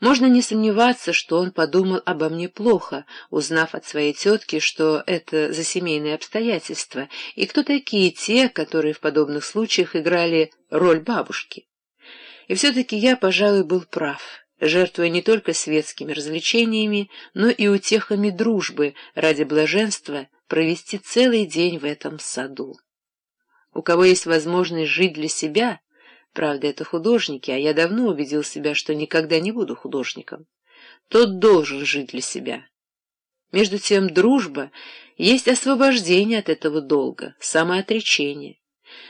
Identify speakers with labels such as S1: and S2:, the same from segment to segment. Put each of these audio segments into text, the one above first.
S1: Можно не сомневаться, что он подумал обо мне плохо, узнав от своей тетки, что это за семейные обстоятельства, и кто такие те, которые в подобных случаях играли роль бабушки. И все-таки я, пожалуй, был прав, жертвуя не только светскими развлечениями, но и утехами дружбы ради блаженства провести целый день в этом саду. У кого есть возможность жить для себя — Правда, это художники, а я давно убедил себя, что никогда не буду художником. Тот должен жить для себя. Между тем, дружба есть освобождение от этого долга, самоотречение.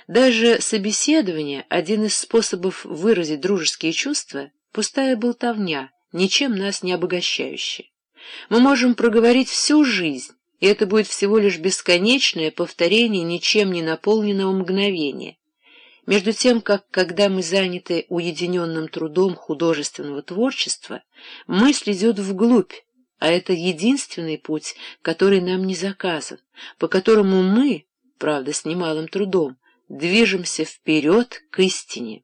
S1: Даже собеседование, один из способов выразить дружеские чувства, пустая болтовня, ничем нас не обогащающая. Мы можем проговорить всю жизнь, и это будет всего лишь бесконечное повторение ничем не наполненного мгновения. Между тем, как, когда мы заняты уединенным трудом художественного творчества, мысль идет вглубь, а это единственный путь, который нам не заказан, по которому мы, правда, с немалым трудом, движемся вперед к истине.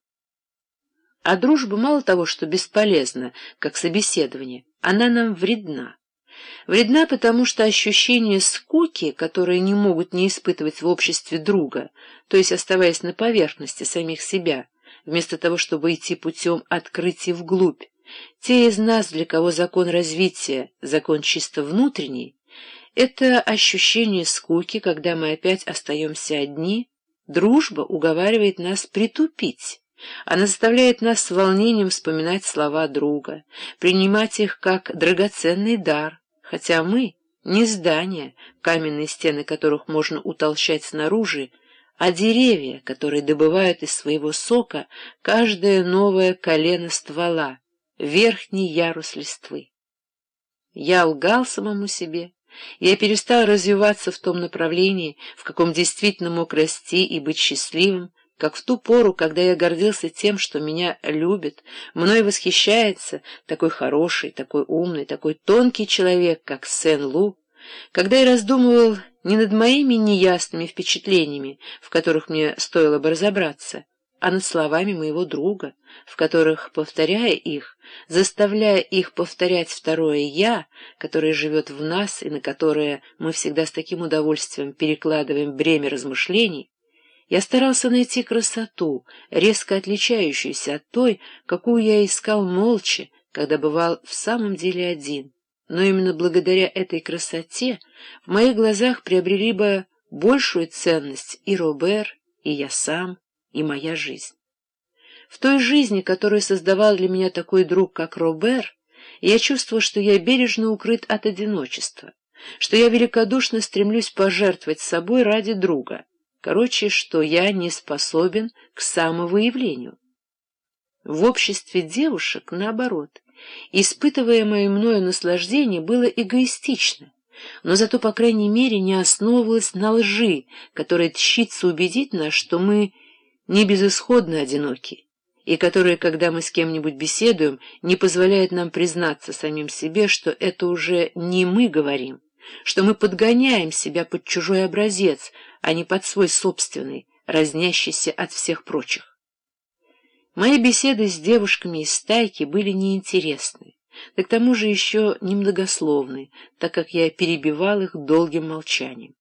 S1: А дружба мало того, что бесполезна, как собеседование, она нам вредна. Вредна, потому что ощущение скуки, которые не могут не испытывать в обществе друга, то есть оставаясь на поверхности самих себя, вместо того, чтобы идти путем открытия вглубь, те из нас, для кого закон развития, закон чисто внутренний, это ощущение скуки, когда мы опять остаемся одни, дружба уговаривает нас притупить. Она заставляет нас с волнением вспоминать слова друга, принимать их как драгоценный дар, хотя мы — не здания, каменные стены которых можно утолщать снаружи, а деревья, которые добывают из своего сока каждое новое колено ствола, верхний ярус листвы. Я лгал самому себе. Я перестал развиваться в том направлении, в каком действительно мог расти и быть счастливым, как в ту пору, когда я гордился тем, что меня любит, мной восхищается такой хороший, такой умный, такой тонкий человек, как Сен-Лу, когда я раздумывал не над моими неясными впечатлениями, в которых мне стоило бы разобраться, а над словами моего друга, в которых, повторяя их, заставляя их повторять второе «я», которое живет в нас и на которое мы всегда с таким удовольствием перекладываем бремя размышлений, я старался найти красоту, резко отличающуюся от той, какую я искал молча, когда бывал в самом деле один. Но именно благодаря этой красоте в моих глазах приобрели бы большую ценность и Робер, и я сам, и моя жизнь. В той жизни, которую создавал для меня такой друг, как Робер, я чувствовал, что я бережно укрыт от одиночества, что я великодушно стремлюсь пожертвовать собой ради друга — Короче, что я не способен к самовыявлению. В обществе девушек, наоборот, испытываемое мною наслаждение было эгоистично, но зато, по крайней мере, не основывалось на лжи, которая тщится убедить нас, что мы не безысходно одиноки, и которая, когда мы с кем-нибудь беседуем, не позволяет нам признаться самим себе, что это уже не мы говорим, что мы подгоняем себя под чужой образец, а не под свой собственный, разнящийся от всех прочих. Мои беседы с девушками из стайки были неинтересны, да к тому же еще немногословны, так как я перебивал их долгим молчанием.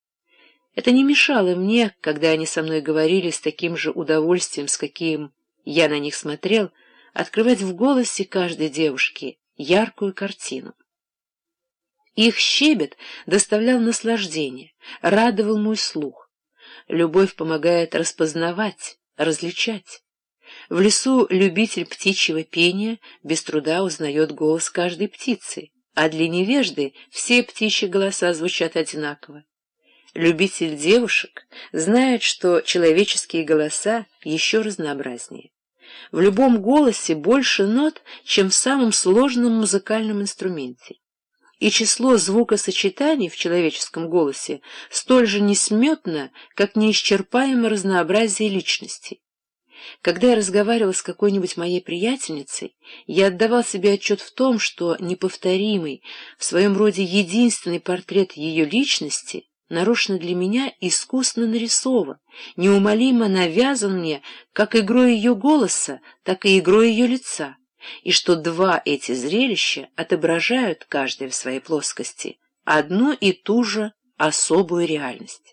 S1: Это не мешало мне, когда они со мной говорили с таким же удовольствием, с каким я на них смотрел, открывать в голосе каждой девушки яркую картину. Их щебет доставлял наслаждение, радовал мой слух. Любовь помогает распознавать, различать. В лесу любитель птичьего пения без труда узнает голос каждой птицы, а для невежды все птичьи голоса звучат одинаково. Любитель девушек знает, что человеческие голоса еще разнообразнее. В любом голосе больше нот, чем в самом сложном музыкальном инструменте и число звукосочетаний в человеческом голосе столь же несметно, как неисчерпаемо разнообразие личностей. Когда я разговаривал с какой-нибудь моей приятельницей, я отдавал себе отчет в том, что неповторимый, в своем роде единственный портрет ее личности нарочно для меня искусно нарисован, неумолимо навязан мне как игрой ее голоса, так и игрой ее лица и что два эти зрелища отображают, каждое в своей плоскости, одну и ту же особую реальность.